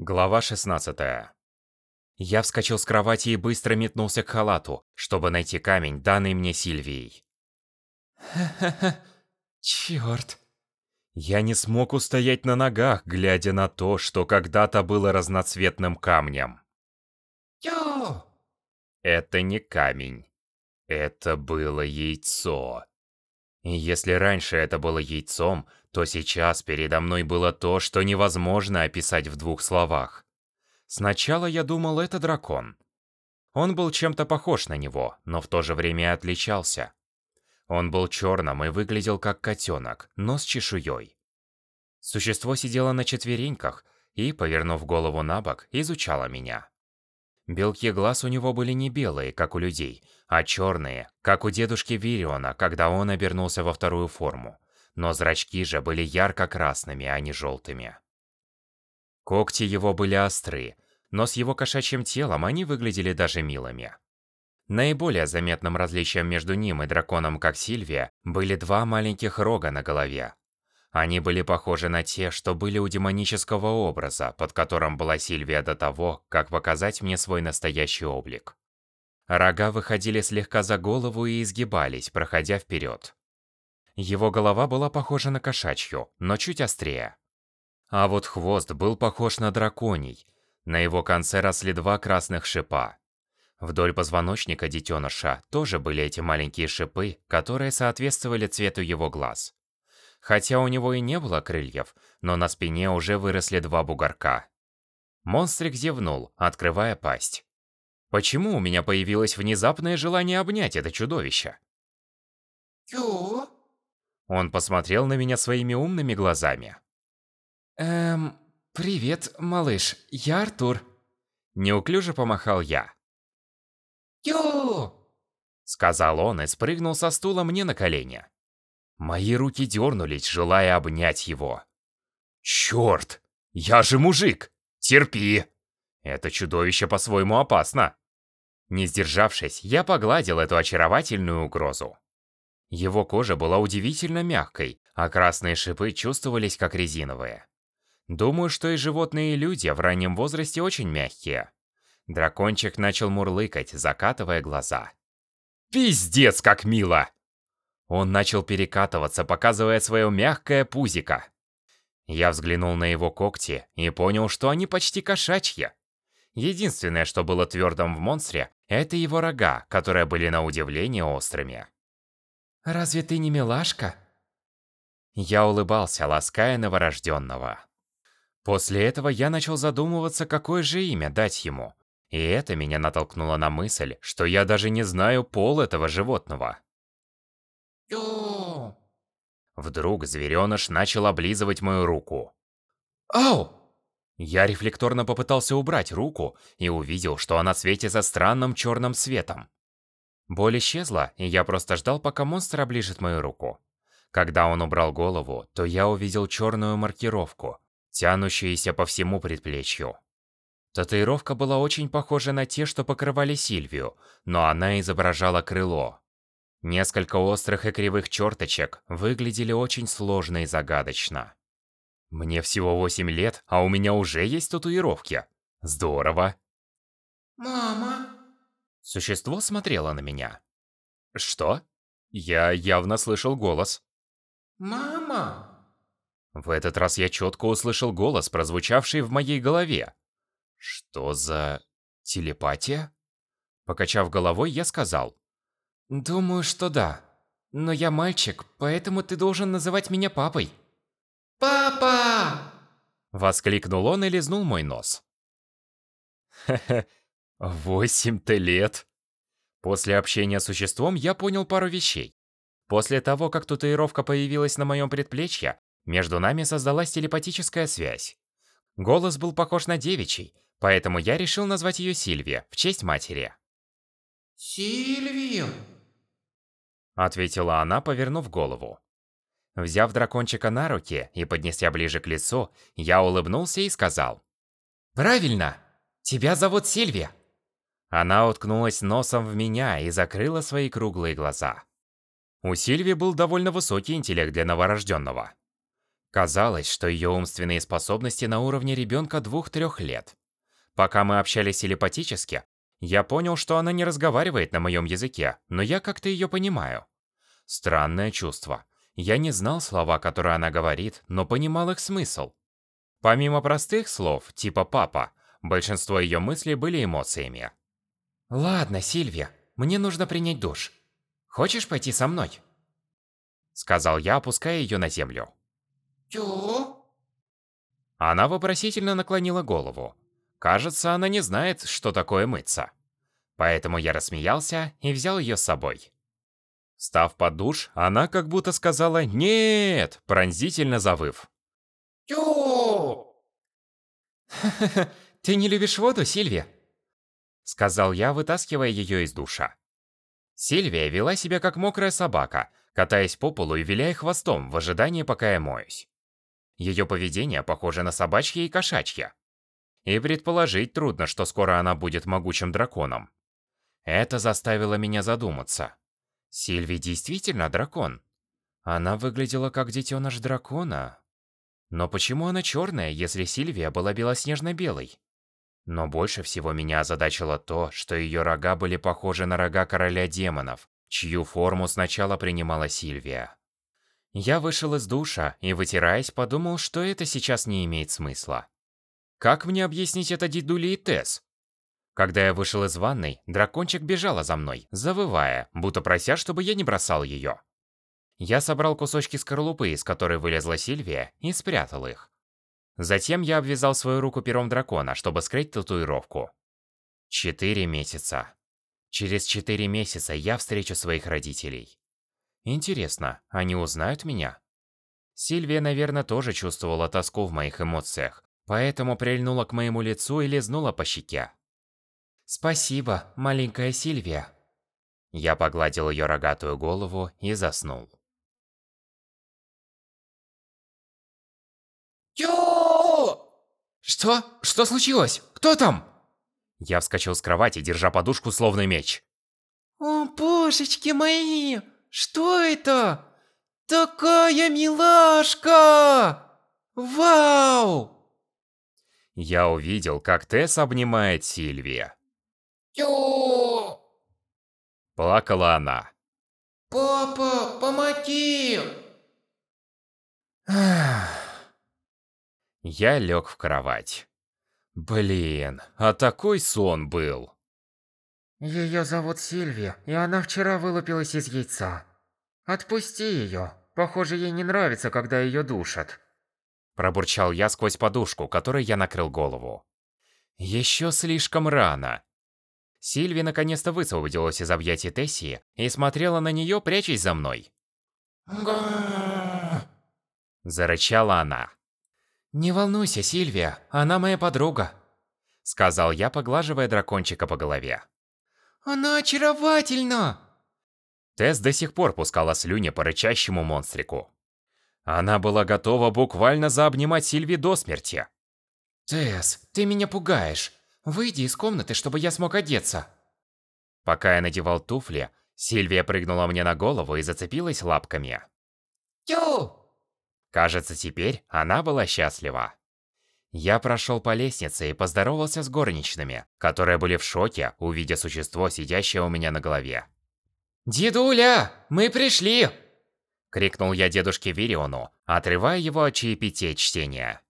Глава 16. Я вскочил с кровати и быстро метнулся к халату, чтобы найти камень, данный мне Сильвией. Ха-ха-ха, чёрт. Я не смог устоять на ногах, глядя на то, что когда-то было разноцветным камнем. Йо! Это не камень. Это было яйцо. И если раньше это было яйцом, то сейчас передо мной было то, что невозможно описать в двух словах. Сначала я думал, это дракон. Он был чем-то похож на него, но в то же время отличался. Он был черным и выглядел как котенок, но с чешуей. Существо сидело на четвереньках и, повернув голову на бок, изучало меня. Белки глаз у него были не белые, как у людей, а черные, как у дедушки Вириона, когда он обернулся во вторую форму. Но зрачки же были ярко-красными, а не желтыми. Когти его были остры, но с его кошачьим телом они выглядели даже милыми. Наиболее заметным различием между ним и драконом, как Сильвия, были два маленьких рога на голове, они были похожи на те, что были у демонического образа, под которым была Сильвия до того, как показать мне свой настоящий облик. Рога выходили слегка за голову и изгибались, проходя вперед. Его голова была похожа на кошачью, но чуть острее. А вот хвост был похож на драконий. На его конце росли два красных шипа. Вдоль позвоночника детеныша тоже были эти маленькие шипы, которые соответствовали цвету его глаз. Хотя у него и не было крыльев, но на спине уже выросли два бугорка. Монстрик зевнул, открывая пасть. Почему у меня появилось внезапное желание обнять это чудовище? Ю? Он посмотрел на меня своими умными глазами. Эм, привет, малыш, я Артур. Неуклюже помахал я. Ю! Сказал он и спрыгнул со стула мне на колени. Мои руки дернулись, желая обнять его. Черт! Я же мужик! Терпи! Это чудовище по-своему опасно. Не сдержавшись, я погладил эту очаровательную угрозу. Его кожа была удивительно мягкой, а красные шипы чувствовались как резиновые. Думаю, что и животные, и люди в раннем возрасте очень мягкие. Дракончик начал мурлыкать, закатывая глаза. «Пиздец, как мило!» Он начал перекатываться, показывая свое мягкое пузико. Я взглянул на его когти и понял, что они почти кошачьи. Единственное, что было твердым в монстре, это его рога, которые были на удивление острыми. «Разве ты не милашка?» Я улыбался, лаская новорожденного. После этого я начал задумываться, какое же имя дать ему. И это меня натолкнуло на мысль, что я даже не знаю пол этого животного. Вдруг звереныш начал облизывать мою руку. Ау! Я рефлекторно попытался убрать руку и увидел, что она светится странным черным светом. Боль исчезла, и я просто ждал, пока монстр оближет мою руку. Когда он убрал голову, то я увидел черную маркировку, тянущуюся по всему предплечью. Татуировка была очень похожа на те, что покрывали Сильвию, но она изображала крыло. Несколько острых и кривых черточек выглядели очень сложно и загадочно. Мне всего 8 лет, а у меня уже есть татуировки. Здорово. Мама? Существо смотрело на меня. Что? Я явно слышал голос. Мама? В этот раз я четко услышал голос, прозвучавший в моей голове. Что за... телепатия? Покачав головой, я сказал. Думаю, что да. Но я мальчик, поэтому ты должен называть меня папой. Папа! Воскликнул он и лизнул мой нос. Хе-хе, восемь-то лет. После общения с существом я понял пару вещей. После того, как татуировка появилась на моем предплечье, между нами создалась телепатическая связь. Голос был похож на девичий, поэтому я решил назвать ее Сильвия в честь матери. Сильвию? Ответила она, повернув голову. Взяв дракончика на руки и поднеся ближе к лицу, я улыбнулся и сказал. «Правильно! Тебя зовут Сильвия!» Она уткнулась носом в меня и закрыла свои круглые глаза. У Сильви был довольно высокий интеллект для новорожденного. Казалось, что ее умственные способности на уровне ребенка двух-трех лет. Пока мы общались телепатически, я понял, что она не разговаривает на моем языке, но я как-то ее понимаю. Странное чувство. Я не знал слова, которые она говорит, но понимал их смысл. Помимо простых слов, типа «папа», большинство ее мыслей были эмоциями. «Ладно, Сильвия, мне нужно принять душ. Хочешь пойти со мной?» Сказал я, опуская ее на землю. «Чё?» Она вопросительно наклонила голову. Кажется, она не знает, что такое мыться. Поэтому я рассмеялся и взял ее с собой. Став под душ, она как будто сказала «Нет!», пронзительно завыв. «Тю!» «Ты не любишь воду, Сильвия?» Сказал я, вытаскивая ее из душа. Сильвия вела себя как мокрая собака, катаясь по полу и виляя хвостом в ожидании, пока я моюсь. Ее поведение похоже на собачье и кошачье. И предположить трудно, что скоро она будет могучим драконом. Это заставило меня задуматься. Сильви действительно дракон? Она выглядела как детеныш дракона. Но почему она черная, если Сильвия была белоснежно-белой? Но больше всего меня озадачило то, что ее рога были похожи на рога короля демонов, чью форму сначала принимала Сильвия. Я вышел из душа и, вытираясь, подумал, что это сейчас не имеет смысла. Как мне объяснить это дедуле и Тесс? Когда я вышел из ванной, дракончик бежала за мной, завывая, будто прося, чтобы я не бросал ее. Я собрал кусочки скорлупы, из которой вылезла Сильвия, и спрятал их. Затем я обвязал свою руку пером дракона, чтобы скрыть татуировку. Четыре месяца. Через четыре месяца я встречу своих родителей. Интересно, они узнают меня? Сильвия, наверное, тоже чувствовала тоску в моих эмоциях, поэтому прильнула к моему лицу и лизнула по щеке. «Спасибо, маленькая Сильвия». Я погладил ее рогатую голову и заснул. Ё! Что? Что случилось? Кто там? Я вскочил с кровати, держа подушку словно меч. О, божечки мои! Что это? Такая милашка! Вау! Я увидел, как Тесс обнимает Сильвия. Тю! Плакала она. Папа, помоги! Я лег в кровать. Блин, а такой сон был. Ее зовут Сильвия, и она вчера вылупилась из яйца. Отпусти ее. Похоже, ей не нравится, когда ее душат. Пробурчал я сквозь подушку, которой я накрыл голову. Еще слишком рано. Сильви наконец-то высвободилась из объятий Тессии и смотрела на нее, прячась за мной. Зарычала она. «Не волнуйся, Сильвия, она моя подруга», сказал я, поглаживая дракончика по голове. Она очаровательна! Тесс до сих пор пускала слюни по рычащему монстрику. Она была готова буквально заобнимать Сильви до смерти. Тесс, ты меня пугаешь. Выйди из комнаты, чтобы я смог одеться. Пока я надевал туфли, Сильвия прыгнула мне на голову и зацепилась лапками. Тю! Кажется, теперь она была счастлива. Я прошел по лестнице и поздоровался с горничными, которые были в шоке, увидя существо, сидящее у меня на голове. «Дедуля, мы пришли!» Крикнул я дедушке Вириону, отрывая его от чаепития чтения.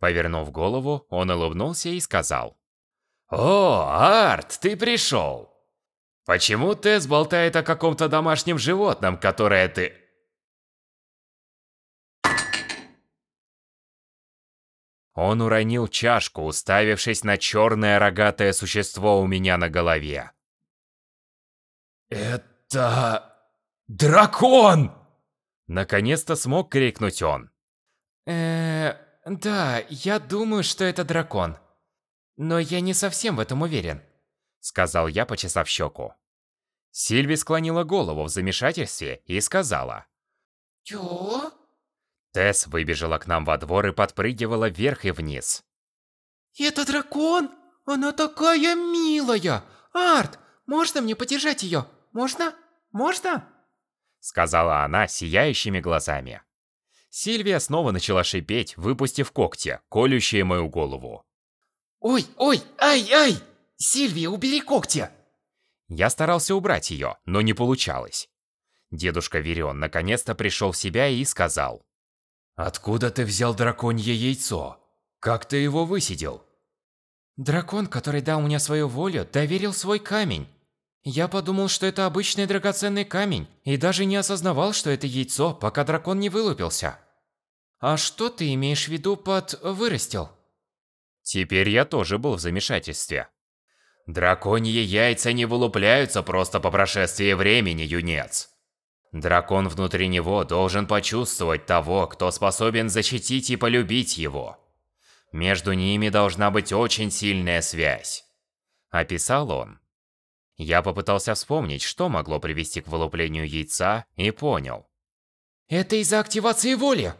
Повернув голову, он улыбнулся и сказал. «О, Арт, ты пришел! Почему Тесс болтает о каком-то домашнем животном, которое ты...» Он уронил чашку, уставившись на черное рогатое существо у меня на голове. «Это... дракон!» Наконец-то смог крикнуть он. э да, я думаю, что это дракон. Но я не совсем в этом уверен. Сказал я, почесав щеку. Сильви склонила голову в замешательстве и сказала. Чё? Тесс выбежала к нам во двор и подпрыгивала вверх и вниз. «Это дракон? Она такая милая! Арт, можно мне подержать ее? Можно? Можно?» Сказала она сияющими глазами. Сильвия снова начала шипеть, выпустив когти, колющие мою голову. Ой, ой, ай, ай! Сильвия, убери когти! Я старался убрать ее, но не получалось. Дедушка Вирион наконец-то пришел в себя и сказал. «Откуда ты взял драконье яйцо? Как ты его высидел?» Дракон, который дал мне свою волю, доверил свой камень. Я подумал, что это обычный драгоценный камень, и даже не осознавал, что это яйцо, пока дракон не вылупился. А что ты имеешь в виду под «вырастил»? Теперь я тоже был в замешательстве. Драконьи яйца не вылупляются просто по прошествии времени, юнец. Дракон внутри него должен почувствовать того, кто способен защитить и полюбить его. Между ними должна быть очень сильная связь. Описал он. Я попытался вспомнить, что могло привести к вылуплению яйца, и понял. Это из-за активации воли.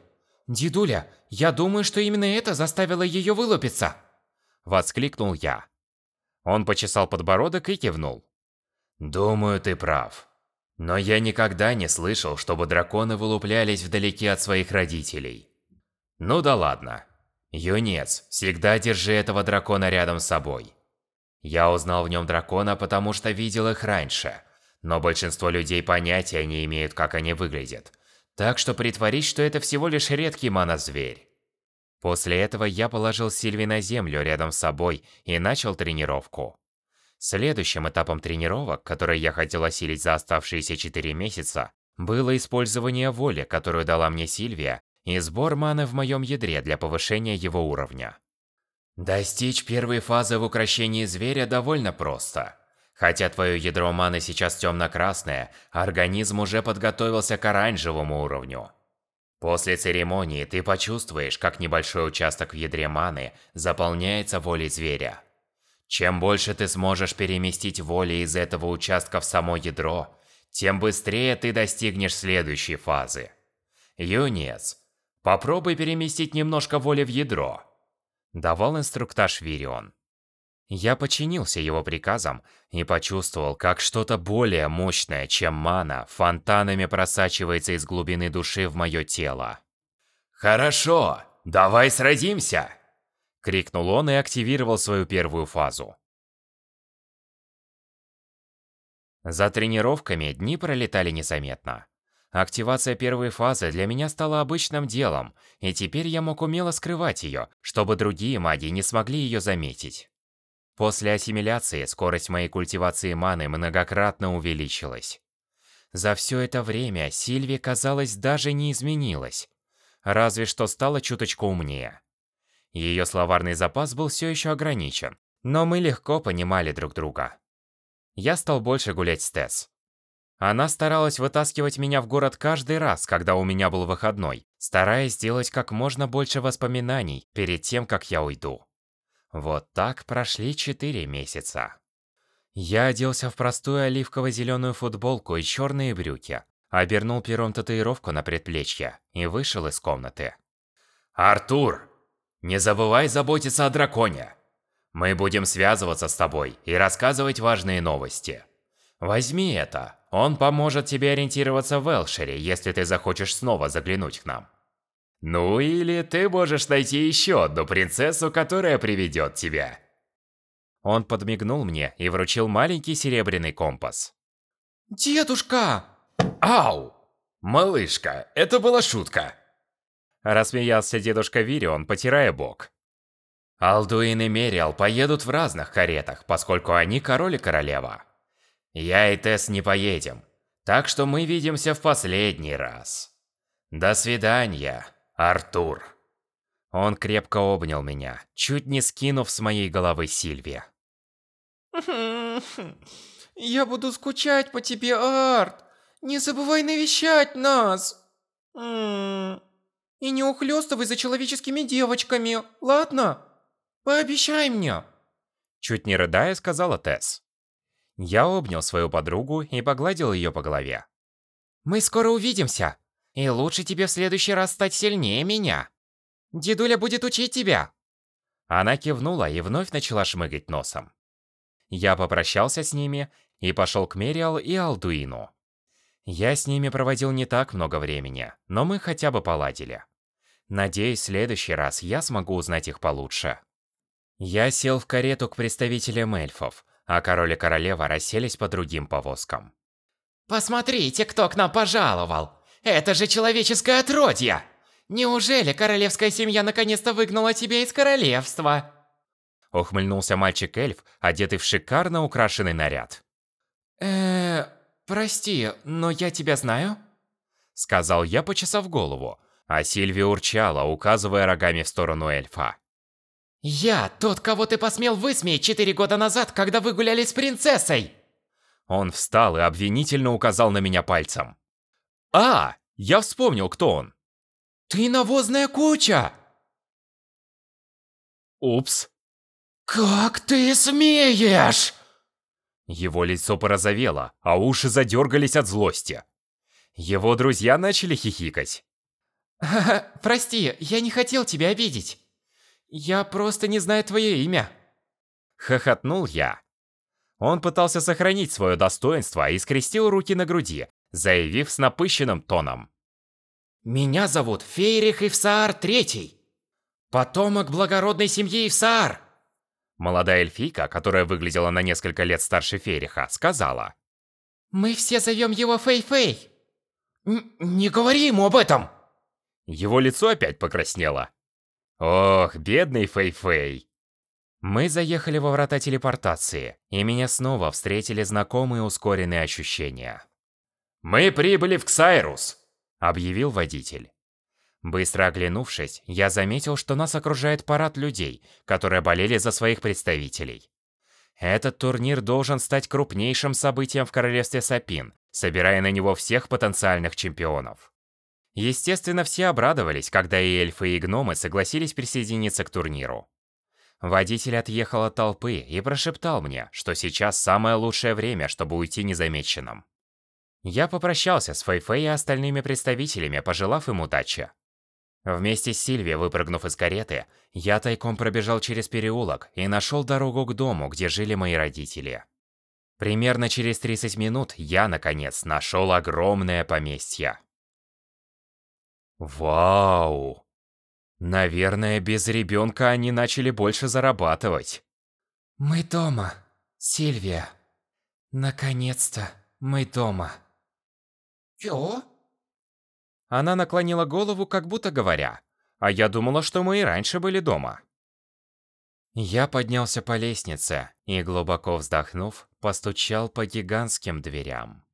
Дедуля, я думаю, что именно это заставило ее вылупиться. Воскликнул я. Он почесал подбородок и кивнул. Думаю, ты прав. Но я никогда не слышал, чтобы драконы вылуплялись вдалеке от своих родителей. Ну да ладно. Юнец, всегда держи этого дракона рядом с собой. Я узнал в нем дракона, потому что видел их раньше. Но большинство людей понятия не имеют, как они выглядят. Так что притворись, что это всего лишь редкий монозверь. После этого я положил Сильви на землю рядом с собой и начал тренировку. Следующим этапом тренировок, который я хотел осилить за оставшиеся 4 месяца, было использование воли, которую дала мне Сильвия, и сбор маны в моем ядре для повышения его уровня. Достичь первой фазы в укрощении зверя довольно просто. Хотя твое ядро маны сейчас темно-красное, организм уже подготовился к оранжевому уровню. После церемонии ты почувствуешь, как небольшой участок в ядре маны заполняется волей зверя. Чем больше ты сможешь переместить воли из этого участка в само ядро, тем быстрее ты достигнешь следующей фазы. Юнец, попробуй переместить немножко воли в ядро. Давал инструктаж Вирион. Я подчинился его приказам и почувствовал, как что-то более мощное, чем мана, фонтанами просачивается из глубины души в мое тело. «Хорошо, давай сразимся!» Крикнул он и активировал свою первую фазу. За тренировками дни пролетали незаметно. Активация первой фазы для меня стала обычным делом, и теперь я мог умело скрывать ее, чтобы другие маги не смогли ее заметить. После ассимиляции скорость моей культивации маны многократно увеличилась. За все это время Сильви, казалось, даже не изменилась. Разве что стала чуточку умнее. Ее словарный запас был все еще ограничен, но мы легко понимали друг друга. Я стал больше гулять с Тесс. Она старалась вытаскивать меня в город каждый раз, когда у меня был выходной, стараясь сделать как можно больше воспоминаний перед тем, как я уйду. Вот так прошли четыре месяца. Я оделся в простую оливково-зеленую футболку и черные брюки, обернул пером татуировку на предплечье и вышел из комнаты. «Артур, не забывай заботиться о драконе. Мы будем связываться с тобой и рассказывать важные новости. Возьми это, он поможет тебе ориентироваться в Элшере, если ты захочешь снова заглянуть к нам. Ну или ты можешь найти еще одну принцессу, которая приведет тебя. Он подмигнул мне и вручил маленький серебряный компас. Дедушка! Ау! Малышка, это была шутка. Рассмеялся дедушка Вирион, потирая бок. Алдуин и Мериал поедут в разных каретах, поскольку они король и королева. Я и Тесс не поедем, так что мы видимся в последний раз. До свидания, Артур. Он крепко обнял меня, чуть не скинув с моей головы Сильвия. Я буду скучать по тебе, Арт. Не забывай навещать нас. И не ухлёстывай за человеческими девочками, ладно? Пообещай мне. Чуть не рыдая, сказала Тесс. Я обнял свою подругу и погладил ее по голове. «Мы скоро увидимся, и лучше тебе в следующий раз стать сильнее меня. Дедуля будет учить тебя!» Она кивнула и вновь начала шмыгать носом. Я попрощался с ними и пошел к Мериал и Алдуину. Я с ними проводил не так много времени, но мы хотя бы поладили. Надеюсь, в следующий раз я смогу узнать их получше. Я сел в карету к представителям эльфов, а король и королева расселись по другим повозкам. «Посмотрите, кто к нам пожаловал! Это же человеческое отродье! Неужели королевская семья наконец-то выгнала тебя из королевства?» Ухмыльнулся мальчик-эльф, одетый в шикарно украшенный наряд. э прости, но я тебя знаю?» Сказал я, почесав голову, а Сильвия урчала, указывая рогами в сторону эльфа. «Я тот, кого ты посмел высмеять четыре года назад, когда вы гуляли с принцессой!» Он встал и обвинительно указал на меня пальцем. «А, я вспомнил, кто он!» «Ты навозная куча!» «Упс!» «Как ты смеешь?» Его лицо порозовело, а уши задергались от злости. Его друзья начали хихикать. «Прости, я не хотел тебя обидеть. Я просто не знаю твое имя». Хохотнул я. Он пытался сохранить свое достоинство и скрестил руки на груди, заявив с напыщенным тоном. «Меня зовут Фейрих Ивсаар Третий, потомок благородной семьи Ивсаар». Молодая эльфийка, которая выглядела на несколько лет старше Фейриха, сказала. «Мы все зовем его Фей-Фей». «Не говори ему об этом!» Его лицо опять покраснело. Ох, бедный Фэй-Фэй. Мы заехали во врата телепортации, и меня снова встретили знакомые ускоренные ощущения. «Мы прибыли в Ксайрус!» – объявил водитель. Быстро оглянувшись, я заметил, что нас окружает парад людей, которые болели за своих представителей. Этот турнир должен стать крупнейшим событием в королевстве Сапин, собирая на него всех потенциальных чемпионов. Естественно, все обрадовались, когда и эльфы, и гномы согласились присоединиться к турниру. Водитель отъехал от толпы и прошептал мне, что сейчас самое лучшее время, чтобы уйти незамеченным. Я попрощался с Фэйфэй и остальными представителями, пожелав им удачи. Вместе с Сильвией, выпрыгнув из кареты, я тайком пробежал через переулок и нашел дорогу к дому, где жили мои родители. Примерно через 30 минут я, наконец, нашел огромное поместье. Вау! Наверное, без ребенка они начали больше зарабатывать. Мы дома, Сильвия. Наконец-то мы дома. Чё? Она наклонила голову, как будто говоря. А я думала, что мы и раньше были дома. Я поднялся по лестнице и, глубоко вздохнув, постучал по гигантским дверям.